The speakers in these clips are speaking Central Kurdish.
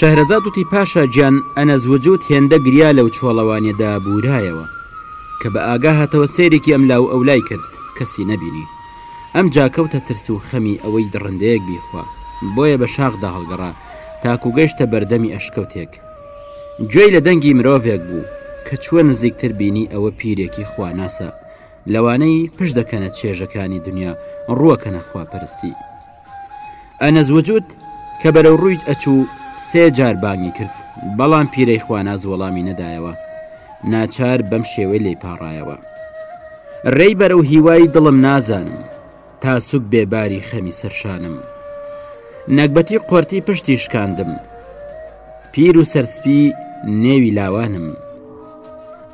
شەهرەزاد وتی پاشا گیان ئەنەس وجود هێندە گریا لەو چۆڵەوانیەدا بورایەوە کە بە ئاگا هاتەوە سەیرێکی ئەم لاو ئەو لای کرد کەسی نەبینی ئەم جاکەوتە ترس و خەمی ئەوەی دڕندەیەک بیخوا بۆیە بە شاخدا هەڵگەڕا تاکو گەشتە بەردەمی ئەشکەوتێک گوێی لە دەنگی مرۆڤێک بوو کە چووە نزیکتر بینی ئەوە پیرێکی خواناسە لەوانەی پشت دەکەنە چێژەکانی دنیا ڕووەکەنە خواپەرستی ئەنەز وجود کە بەرەو ڕوویت ئەچوو سێ جار بانگی کرد بەڵام پیرەی خواناز وەڵامی نەدایەوە ناچار بەم شێوەی لی پاڕایەوە ڕێی بەرەو هیوای دڵم نازانم تا سوک بێ باری خەمی سەرشانم نەگبەتی قۆرتی پشتی شکاندم پیر و سەرسپی نێوی لاوانم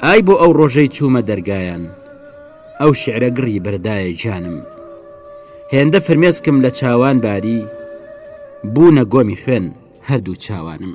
ئای بۆ ئەو ڕۆژەی چوومە دەرگایان ئەو شعرە گڕی بەردایە جانم هێندە فرمێسکم لە چاوان باری بوونە گۆمی خوێن هەردوو چاوانم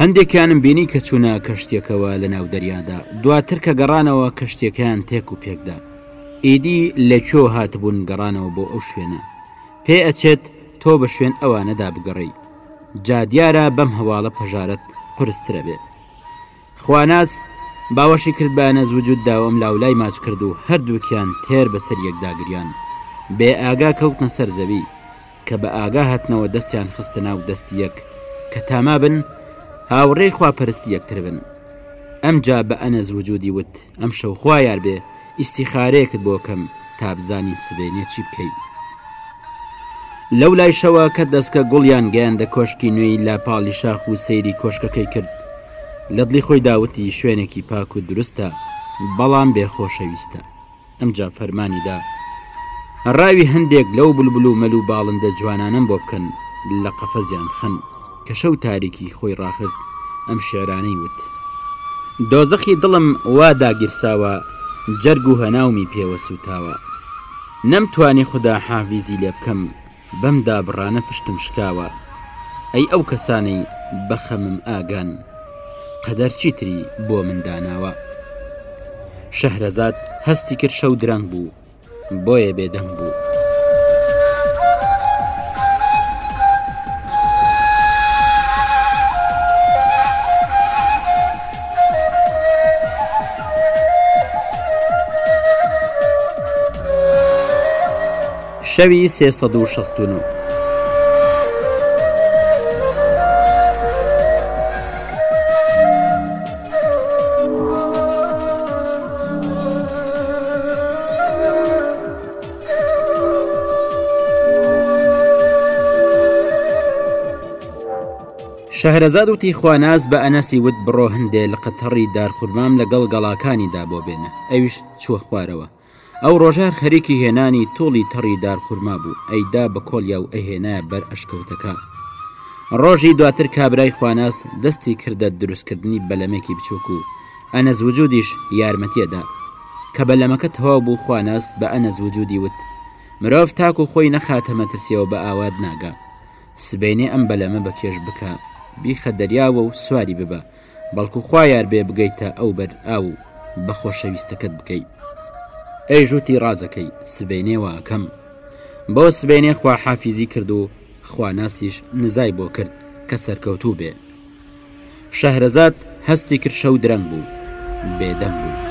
هەندێکیانم بینی کە چوونە کەشتێکەوە لە ناو دەریادا دواتر کە گەڕانەوە کەشتێکیان تێک و پێکدا ئیدی لە کۆ هاتبوون گەڕانەوە بۆ ئەو شوێنە پێ ئەچێت تۆ بە شوێن ئەوانەدا بگەڕی جا دیارە بەم هەواڵە پەژارت قرسترە بێت خواناس باوەشی کرد بەەنە زوجود داوەم لاولای ماچ کرد و هەردووکیان تێر بەسەر یەکداگریان بێ ئاگا کەوتنە سەر زەوی کە بە ئاگا هاتنەوە دەستیان خستە ناو دەستی یەک کە تامابن هاوڕێی خواپەرستی یەکتر بن ئەمجا بە ئەنەز وجودی وت ئەم شەو خوا یار بێ ئیسیخارەیەکت بۆکەم تابزانین سبێنێ چی بکەی لەو لایشەوە کە دەستکە گوڵیان گەیاندە کۆشکی نوێی لە پاڵی شاخ و سەیری کۆشکەکەی کرد لە دڵی خۆی داوتی شوێنێکی پاک و دروستە بەڵام بێ خۆشەویستە ئەمجا فەرمانی دا ڕاوی هەندێک لەو بلبل و مەل و باڵندە جوانانەم بۆ بکەن لە قەفەزیان بخەن کە شەو تاریکی خۆی ڕاخست ئەم شعرانەی وت دۆزەخی دڵم وا داگیرساوە جەرگ و هەناومی پێوە سووتاوە نەمتوانی خودا حافیزی لێ بکەم بەم دابڕانە پشتم شکاوە. ئەی ئەو کەسانەی بە خەمم ئاگان. قەدەر چیتری بۆ من داناوە. شەهرەزاد هەستی کرد شەو درەنگ بوو. بۆیە بێدەنگ بوو. شەوی سێ سەد و شەست و نۆ. شەهرەزاد وتی خواناس بە ئەنەسی وت بڕۆ هەندێ لقە تەڕی دارخورمام لەگەڵ گەڵاکانیدا بۆ بێنە ئەویش چووە خوارەوە ئەو ڕۆژار خەریکی هێنانی توڵی تەڕی دار خورما بوو ئەیدا بە کۆڵیا و ئەهێنایە بەر ئەشکەوتەکە. ڕۆژی دواتر کابرای خواناس دەستی کردە دروستکردنی بەلەمێکی بچووک و ئەنەس وجودیش یارمەتی ئەدا. کە بەلەمەکە تەواو بوو خواناس بە ئەنەس وجودی وت، مرۆڤ تاکو خۆی نەخاتە مەترسیەوە بە ئاوات ناگا. سبەینێ ئەم بەلەمە بە کێش بکە بیخە دەریاوە و سواری ببە بەڵکو خوا یار بێ بگەیتە ئەو بەر ئاو و بە خۆشەویستەکەت بکەی ئەی ژووتی ڕازەکەی سبەینێ وا ئەکەم بۆ سبەینێ خوا حافیزی کرد و خواناسیش نزای بۆ کرد کە سەرکەوتوو بێ شەهرەزاد هەستی کرد شەو درەنگ بوو بێدەنگ بوو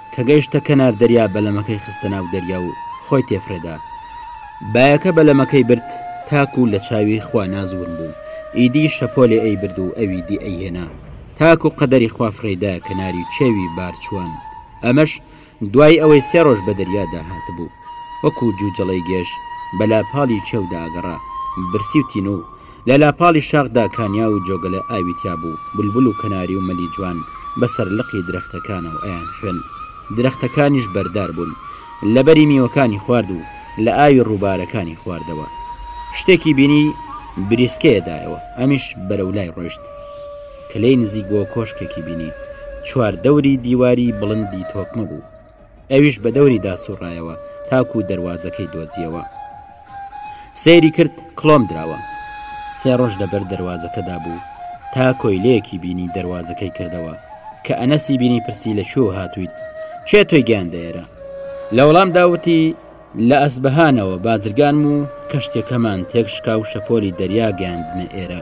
کە گەیشتە کەنار دەریا بەلەمەکەی خستە ناو دەریا و خۆی تێفرێدا بایەکە بەلەمەکەی برد تاکو لە چاوی خوا نازوون بوو ئیدی شەپۆلێ ئەی برد و ئەوی دی ئەی هێنا تاکو قەدەری خوا فڕێیدا کەناری کێوی بارچوان ئەمەش دوای ئەوەی سێ ڕۆژ بە دەریادا هاتبوو وەکو جوجەڵەی گێژ بەلا پاڵی کێودا ئەگەڕا برسی و تینوو لە لاپاڵی شاخدا کانیاو و جۆگەلە ئاوی تیا بوو، بولبول و کەناری و مەلی جوان بە سەر لقی درەختەکانەوە ئەیان خوێن. درەختەکانیش بەردار بوون. لە بەری میوەکانی خوارد و لە ئاوی ڕووبارەکانی خواردەوە. شتێکی بینی بریسکەیە دایەوە، ئەمیش بەرەو لای ڕۆیشت. کە لێی نزیک بووە کۆشکێکی بینی، چوار دەوری دیواری بڵندی تۆکمە بوو. ئەویش بە دەوری داسوڕایەوە تاکو و دەواازەکەی دۆزیەوە سەیری کرد کلۆم دراوە سێ ڕۆژ لەبەر دەواازەکەدا بوو تا کۆیلەیەکی بینی دەواازەکەی کردەوە کە ئەنەسی بینی پرسی لە چوو هاتوویت چێ تۆی گەیاندەێرە لە وەڵام داوتی لە ئەسبهانەوە بازرگان و کەشتەکەمان تێک شکا و شەپۆلی دەریا گەاندنە ئێرە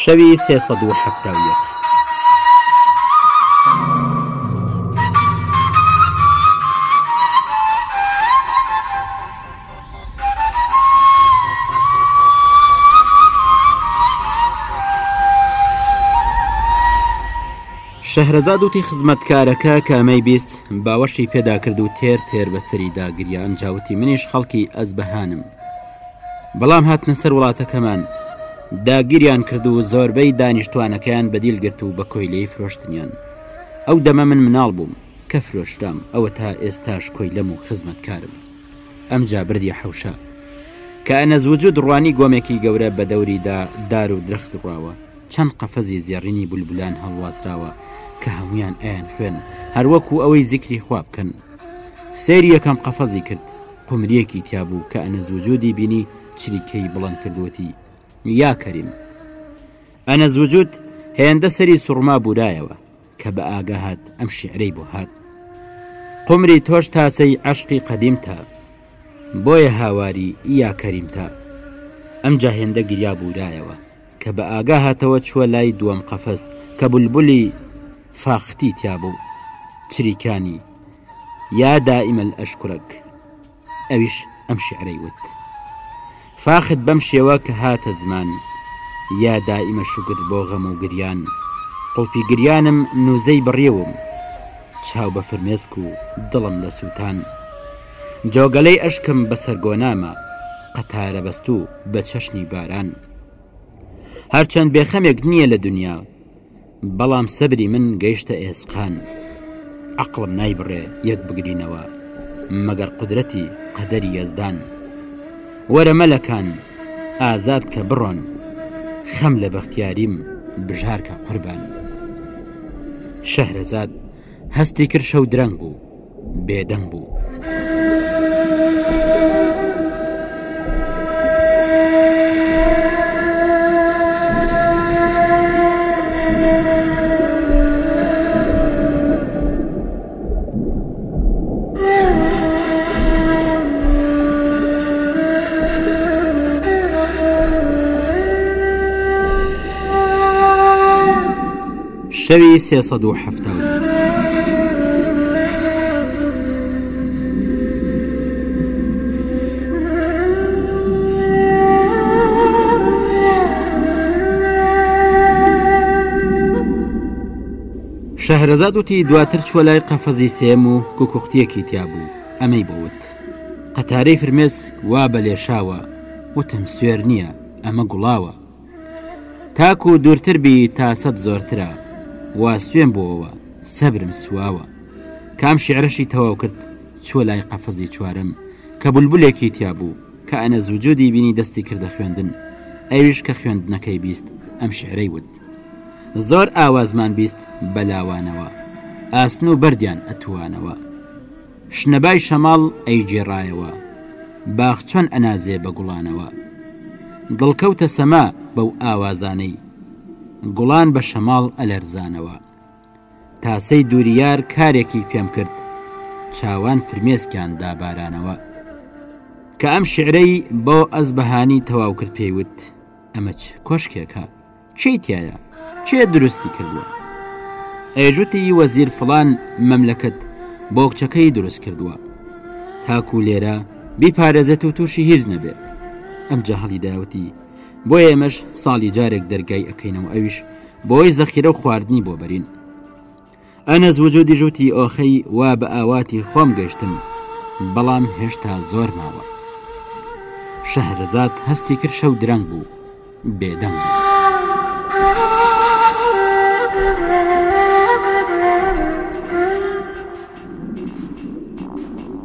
شەوی سێ سەد و حەفتا و یەک. شەهرەزاد وتی خزمەتکارەکە کامەی بیست باوەشی پێدا کرد و تێر تێر بەسەریدا گریان جاوتی منیش خەڵکی ئەزبەهانم بەڵام هاتنە سەر وڵاتەکەمان داگیریان کرد و زۆربەی دانیشتوانەکەیان بەدیل گرت و بە کۆیلەی فرۆشتنیان ئەو دەمە من مناڵ بووم کە فرۆشرام ئەوە تا ئێستاش کۆیلەم و خزمەتکارم ئەم جابردی حەوشە کە ئەنەزوجود ڕوانی گۆمێکی گەورە بە دەوریدا دار و درەخت ڕاوە چەند قەفەزی زێڕینی بولبولان هەڵواسراوە کە هەمویان ئەیان خوێن هەروەکو ئەوەی زیکری خواب بکەن سەیری یەکەم قەفەزی کرد قومریەکی تیا بوو کە ئەنەس وجودی بینی چریکەی بڵند کرد وتی یا کەریم ئەنەس وجود هێندە سەری سوڕما بورایەوە کە بە ئاگا هات ئەم شعرەی بۆ هات قمری تۆش تاسەی عشقی قەدیم تا بۆیە هاواری یا کەریم تا ئەم جاهێندە گریا بورایەوە کە بە ئاگا هاتەوە چووە لای دووەم قەفەز کە بولبولی فاختی تیا بوو چریکانی، یا دائم الاشکرک، ئەویش ئەم شیعرەی وت. فاخت بەم شێوە کە هاتە زمان، یا دائم شکر بۆ غەم و گریان، قوڵپی گریانم نووزەی بڕیوم، چاو بە فرمێسک و دڵم لە سووتان. جۆگەلەی ئەشکم بە سەرگۆنامە، قەتارە بەستوو بە چەشنی باران. هەرچەند بێخەمێک نییە لە دنیا بەڵام سەبری من گەیشتە ئێسقان عقلم نایبڕێ یەک بگرینەوە مەگەر قدرەتی قەدەری یەزدان وەرە مەلەکان ئازاد کە بڕۆن خەم لە بەختیاریم بژارکە قوربان شەهرەزاد هەستی کرد شەو درەنگ بوو بێدەنگ بوو. شەوی سێ سەد و حەفتا و دوو. شەهرەزاد وتی دواتر چوە لای قەفەزی سێم و کوکوختیەکی تیا بوو ئەمەی بۆوت قەتارەی فرمێس وا بە لێشاوە وتم سوێر نییە ئەمە گوڵاوە تاکو و دوورتر بی تا سەد زۆرترە وا سوێن بۆەوە سەبرم سواوە کام شعرەشی تەواو کرد چوە لای قەفەزی چوارم کە بولبولێکی تیا بوو کە ئەنە زوجودی بینی دەستی کردە خوێندن ئەویش کە خوێندنەکەی بیست ئەم شعرەی وت زۆر ئاوازمان بیست بەلاوانەوە ئاسن و بەردیان ئەتوانەوە شنەبای شەماڵ ئەیگێڕایەوە باخ چۆن ئەنازێ بە گوڵانەوە دڵ کەوتە سەما بەو ئاوازانەی گوڵان بە شەماڵ ئەلەرزانەوە تاسەی دووریار کارێکی پێم کرد چاوان فرمێسکیان دابارانەوە کە ئەم شعرەی بۆ ئەس بەهانی تەواو کرد پێیوت ئەمەچ کۆشکێکە چی تایە چێ دروستی کردووە ئەیژوتی وەزیر فلان مەملەکەت بۆ کچەکەی دروست کردووە تاکو لێرە بیپارێزێت و تووشی هیچ نەبێت ئەم جاهڵی داوتی بۆ ئێمەش ساڵی جارێک دەرگای ئەەکەینەوە ئەویش بۆی زەخیرە و خواردنی بۆ بەرین ئەنەس وجودی ژووتی ئۆخەی وا بە ئاواتی خۆم گەشتم بەڵام هێشتا زۆر ماوە شەهرزاد هەستی کرد شەو درەنگ بوو بێدەنگ بوو.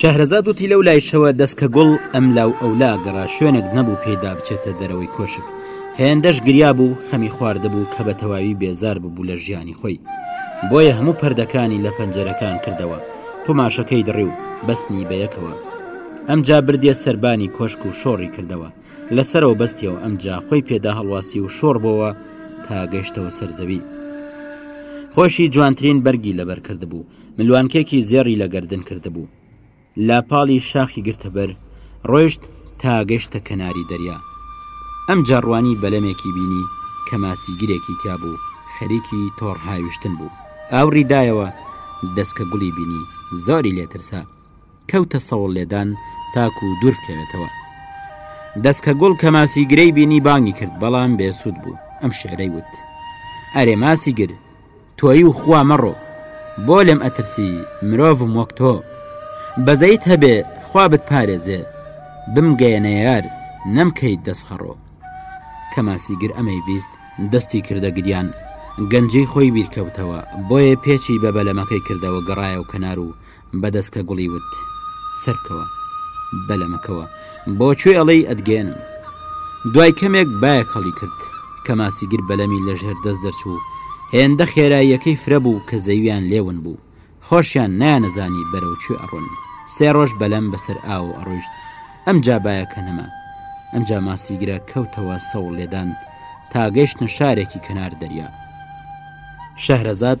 شەهرەزاد وتی لەو لایشەوە دەست کە گوڵ ئەم لاو ئەولا گەڕا شوێنێک نەبوو پێدا بچێتە دەرەوەی کۆشک هێندەش گریا بوو خەمی خواردەبوو کە بە تەواوی بێزار ببوو لە ژیانی خۆی بۆیە هەموو پەردەکانی لە پەنجەرەکان کردەوە قوماشەکەی دڕی و بەستنی بەیەکەوە ئەمجا بردیە سەربانی کۆشک و شۆڕی کردەوە لە سەرەوە بەستیەوە ئەمجا خۆی پێدا هەڵواسی و شۆڕ بۆوە تا گەشتەوە سەرزەوی خۆشی جوانترین بەرگی لەبەر کرد بوو ملوانکێکی زێڕی لە گردن کرد بوو لا پاڵی شاخی گرتە بەر ڕۆیشت تا گەشتە کەناری دەریا ئەم جاڕوانی بەلەمێکی بینی کە ماسیگرێکی تیا بوو خەریکی تۆڕ هاویشتن بوو ئاوڕی دایەوە دەستکە گوڵی بینی زۆری لێترسا کەوتە سەوڵ لێدان تاکوو دوور بکەوێتەوە. دەسکەگوڵ کە ماسیگرەی بینی بانگی کرد بەڵام بێ سوود بوو، ئەم شیعرەی وت، ئەرێ ماسیگر، تۆی و خوا مەڕۆ، بۆ لێم ئەترسی، مرۆڤم وەک تۆ، بەزەیت هەبێ، خوا بتپارێزێ، بمگەیەنە یار، نەمکەیت دەسخەڕۆ. کە ماسیگر ئەمەی بیست، دەستی کردە گریان، گەنجیی خۆی بیر کەوتەوە، بۆیە پێچی بە بەلەمەکەی کردەوە گەڕایەوە کەنار و بە دەسکە گوڵی وت، سەربکەوە، بەلەمەکەوە، بۆ کوێ ئەڵێی ئەتگەیەنم. دوای کەمێک بایەک هەڵی کرد، کە ماسیگر بەلەمی لە ژێر دەست دەرچوو، هێندە خێراییەکەی فرە بوو کە زەویان لێ ون بوو، خۆشیان نایانەزانی بەرەو کوێ ئەڕۆن. سێ ڕۆژ بەلەم بە سەر ئاوەوە ئەڕۆیشت، ئەمجا بایەکە نەما. ئەمجا ماسیگرە کەوتەوە سەوڵ لێدان تا گەیشتنە شارێکی کەنار دەریا. شەهرەزاد.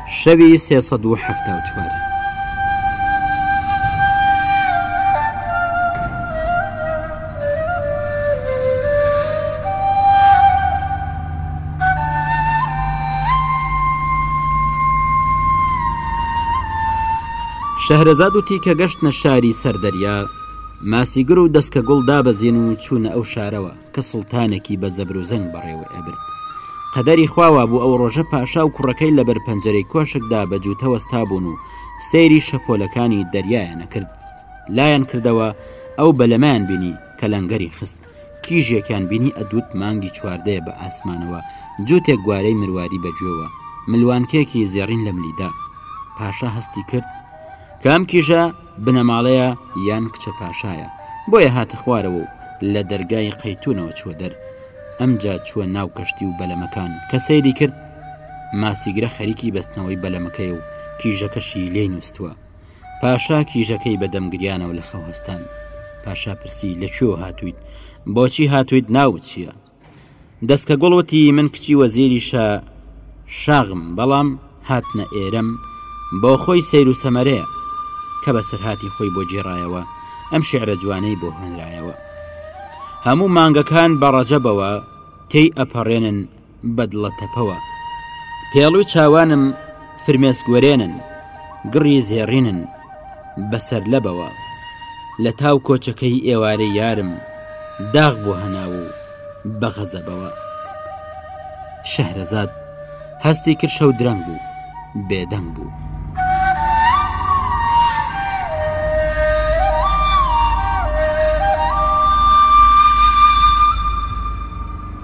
شەوی سێ سەد و حەفتا و چوار. شەهرەزاد و تیکە گەشتنە شاری سەردەریا ماسیگر و دەستکە گوڵ دابەزین و چوونە ئەو شارەوە کە سوڵتانێکی بە زەبروزەنگ بەڕێوەی ئەبرد. قەدەری خوا وابوو ئەو ڕۆژە پاشا و کوڕەکەی لەبەر پەنجەرەی کۆشکدا بە جووتە وەستابوون و سەیری شەپۆلەکانی دەریایان ئەکرد. لایان کردەوە ئەو بەلەمەیان بینی کە لەنگەری خست. کیژێکیان بینی ئەدووت مانگی چواردەیە بە ئاسمانەوە جووتێک گوارەی مرواری بە گوێوە ملوانکێکی زێڕین لە ملیدا. پاشا هەستی کرد کە ئەم کیژە، بنەماڵەیە یان کچە پاشایە بۆیە هاتە خوارەوە و لە دەرگای قەیتونەوە چوە دەر ئەمجا چوە ناو کەشتی و بەلەمەکان کە سەیری کرد ماسیگرە خەریکی بەستنەوەی بەلەمەکەی و کیژەکەشی لێ نووسوە پاشا کیژەکەی بە دەمگریانەوە لە خەوهستان پاشا پرسی لە کوێوە هاتوویت بۆچی هاتوویت ناوت چییە؟ دەسکەگوڵ وتی من کچی وەزیری شا شاغم بەڵام هاتنە ئێرەم بۆ خۆی سەیر و سەمەرەیە کە بەسەرهاتی خۆی بۆ گێڕایەوە ئەم شعرە جوانەی بۆ هۆنرایەوە هەموو مانگەکان بە ڕەجەبەوە تێی ئەپەڕێنن بەدڵە تەپەوە پێڵوی چاوانم فرمێسک وەرێنن گڕی زێڕینن بە سەرلەبەوە لە تاو کۆچەکەی ئێوارەی یارم داغ بۆ هەناو و بە غەزەبەوە شەهرەزاد هەستی کرد شەو درەنگ بوو بێدەنگ بوو.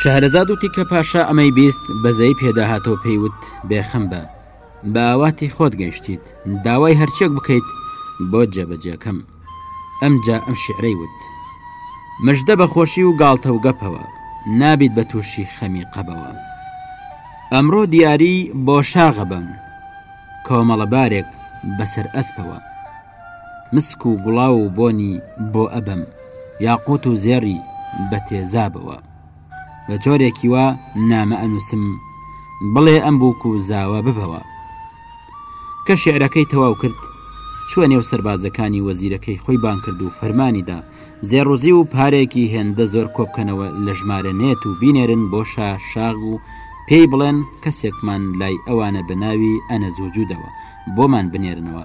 شەهرەزاد وتی کە پاشا ئەمەی بیست بەزەی پێداهاتەوە پێیوت بێخەم بە باواتی خۆت گەشتیت داوای هەرچێک بکەیت بۆ جێبەجێکەم ئەمجا ئەم شعرەی وت مژدە بە خۆشی و گاڵتە و گەپەوە نابیت بە تووشی خەمی قەبەوە ئەمڕۆ دیاری بۆ شاغەبم کۆمەڵەبارێک بەسەر ئەسپەوە مسک و گوڵاو و بۆنی بۆ ئەبەم یاقووت و زێڕی بە تێزابەوە بە جۆرێکی وا نامە ئەنووسم بڵێ ئەم بووک و زاوە ببەوە کە شعرەکەی تەواو کرد چوە نێو سەربازەکانی وەزیرەکەی خۆی بان کرد و فەرمانیدا زێڕوزی و پارێکی هێندە زۆر کۆبکەنەوە لە ژمارە نێت و بینێرن بۆ شا شاغ و پێی بڵێن کەسێکمان لای ئەوانە بە ناوی ئەنەزوجودەوە بۆمان بنێرنەوە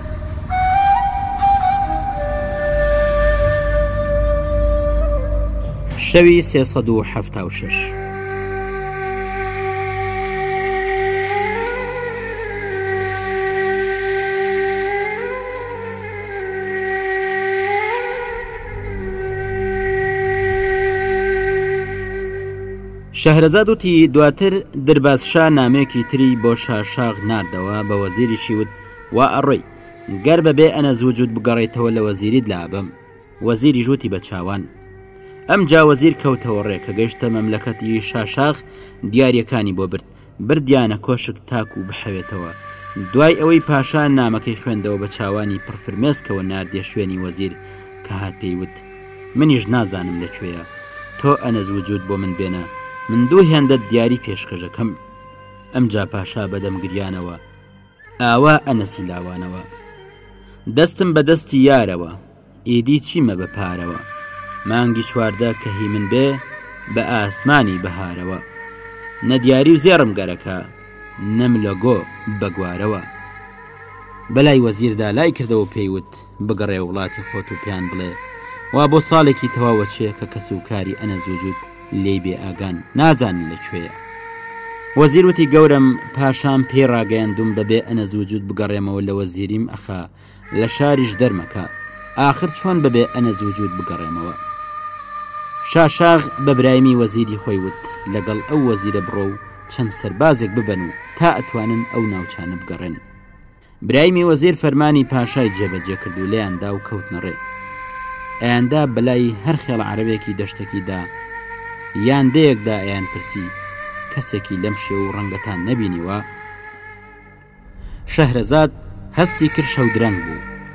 شەوی سێ سەد و حەفتا و شەش. شەهرەزاد وتی دواتر درباز شا نامەیەکی تری بۆ شاشاغ ناردەوە بە وەزیریشی وت وا ئەڕۆی گەر بە بێ ئەنە زوو جووت بگەڕێیتەوە لە وەزیریت لا ئەبەم. وەزیریش وتی بە چاوان. ئەمجا وەزیر کەوتەوە ڕێ کە گەیشتە مەملەکەت ی شاشاغ دیاریەکانی بۆ برد، بردیانە کۆشک تاکوو بحەوێتەوە. دوای ئەوەی پاشا نامەکەی خوێندەوە بە چاوانی پڕ فرمێسکەوە ناردیە شوێنی وەزیر کە هات پێی وت، منیش نازانم لە کوێیە. تۆ ئەنە زوو جووت بۆ من بێنە من دوو هێندەت دیاری پێشکەژەکەم. ئەمجا پاشا بە دەم گریانەوە. ئاوا ئەنەسی لاوانەوە دەستم بە دەستی یارەوە ئیدی چیمە بە پارەوە مانگی چواردە کە هی من بێ بە ئاسمانی بەهارەوە نە دیاری و زێڕم گەرەکە نەم لە گۆ بەگوارەوە بەلای وەزیردا لای کردەوە پێیوت بگەڕێ وڵاتی خۆت و پێیان بڵێ وا بۆ ساڵێکی تەواوە چێ کە کەس و کاری ئەنە زوجود لێی بێ ئاگان نازان لە کوێیە وەزیر وتی گەورم پاشان پێی ڕاگەیاندوم بەبێ ئەنە زوجود بگەڕێمەوە لە وەزیریم ئەخا لە شاریش دەرمەکە ئاخر چۆن بەبێ ئەنە زوجود بگەڕێمەوە شاشاغ بە برایمی وەزیری خۆی وت لەگەڵ ئەو وەزیرە بڕۆ و چەند سەربازێک ببەن و تا ئەتوانن ئەو ناوچانە بگەڕێن برایمی وەزیر فەرمانی پاشای جێبەجێ کرد و لێیان دا و کەوتنە ڕێ ئەیاندا بەلای هەر خێڵ عربێکی دەشتەکیدا یان دەیەکدا ئەیان پرسی کەسێکی لەم شێ و ڕەنگەتان نەبینیوە شەهرەزاد هەستی کرد شەودرەنگ بوو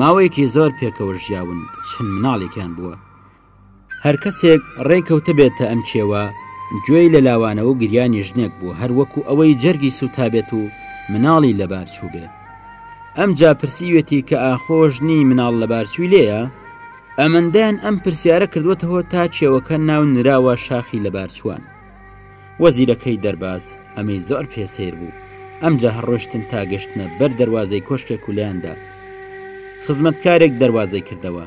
ماوەیەکی زۆر پێکەوە ژیاون چەند مناڵێکیان بووە هەر کەسێک ڕێکەوتبێتە ئەم کێوە گوێی لە لاوانەوە و گریانی ژنێک بوو هەر وەکو ئەوەی جەرگی سوتابێت و مناڵی لەبار چوو بێ ئەم جا پرسیوێتی کە ئاخۆژنی مناڵ لەبارچووی لێە ئەمەندایان ئەم پرسیارە کردوەتەوە تا کێوەکە ناو نراوە شاخی لەبارچوان وەزیرەکەی دەرباز ئەمەی زۆر پێ سەیر بوو، ئەمجا هەر ڕۆشتن تا گەشتنە بەر دەروازەی کۆشکێک و لێیان دا. خزمەتکارێک دەروازەی کردەوە.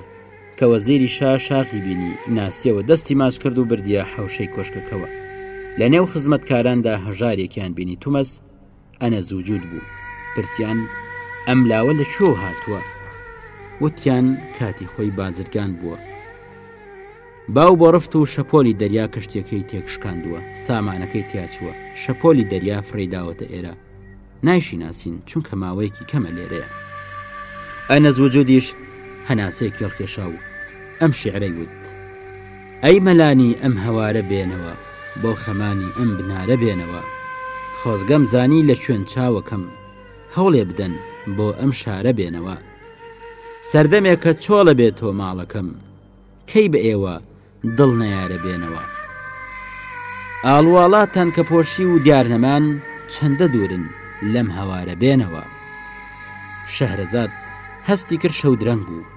کە وەزیری شا شاخی بینی، ناسیەوە دەستی ماچ کرد و بردیە حەوشەی کۆشکەکەوە. لە نێو خزمەتکاراندا هەژارێکیان بینی تومەز، ئەنە زوجود بوو پرسیان ئەم لاوە لە کوێوە هاتووە وتیان کاتی خۆی بازرگان بووە باو بۆ ڕفت و شەپۆلی دەریا کەشتەکەی تێکشکاندووە سامانەکەی تیاچووە شەپۆلی دەریا فڕێداوەتە ئێرە نایشی ناسین چونکە ماوەیەکی کەمە لێرەیە ئەنە زوجودیش هەناسەیەکی ڕکێشا و ئەم شعرەی وت ئەی مەلانی ئەم هەوارە بێنەوە بۆ خەمانی ئەم بنارە بێنەوە خۆزگەم زانی لە کوێن چاوەکەم هەوڵێ بدەن بۆ ئەم شارە بێنەوە سەردەمێکە چۆڵە بێ تۆ ماڵەکەم کەی بە ئێوە دڵ نەیارە بێنەوە ئاڵواڵاتان کە پۆشی و دیارنەمان چەندە دوورن لەم هەوارە بێنەوە شەهرەزاد هەستی کرد شەو درەنگ بوو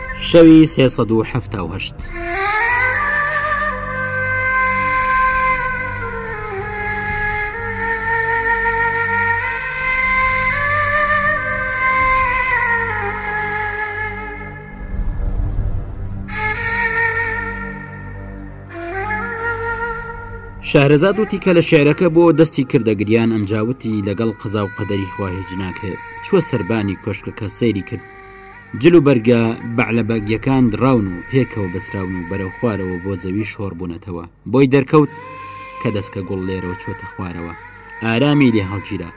شەوی سێ سەد و حەفتا و هەشت. شەهرەزاد وتی کە لە شعرەکە بۆ دەستی کردە گریان ئەمجاوتی لەگەڵ قەزا و قەدەری خوا هیچ ناکرێت چوە سەربانی کۆشکەکە سەیری کرد جل و بەرگە بەعلەبەگیەکان دڕاون و پێکەوە بەسراون و بەرەو خوارەوە بۆ زەوی شۆڕ بوونەتەوە بۆی دەرکەوت کە دەستکە گوڵ لێرەوە چۆتە خوارەوە ئارامی لێ هەڵگیرا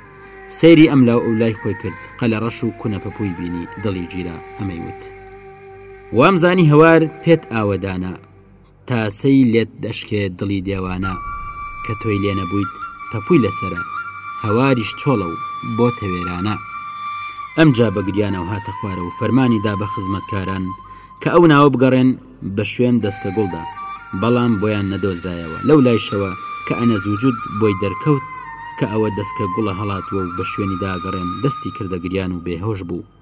سەیری ئەم لاو ئەو لای خۆی کرد قەلە ڕەش و کونەپەپووی بینی دڵی گیرا ئەمەی وت وامزانی هەوار پێت ئاوەدانە تاسەی لێت دەشکێ دڵی دێوانە کە تۆی لێ نەبوویت تەپوی لەسرە هەواریش چۆڵە و بۆ تەوێرانە ئەمجا بە گریانەوە هاتە خوارە و فەرمانی دا بە خزمەتکاران کە ئەو ناوە بگەڕێن بە شوێن دەستکە گوڵدا بەڵام بۆیان نەدۆزرایەوە لەو لایشەوە کە ئەنە زوجود بۆی دەرکەوت کە ئەوە دەستکە گوڵە هەڵاتوە و بە شوێنی داگەڕێن دەستی کردە گریان و بێهۆش بوو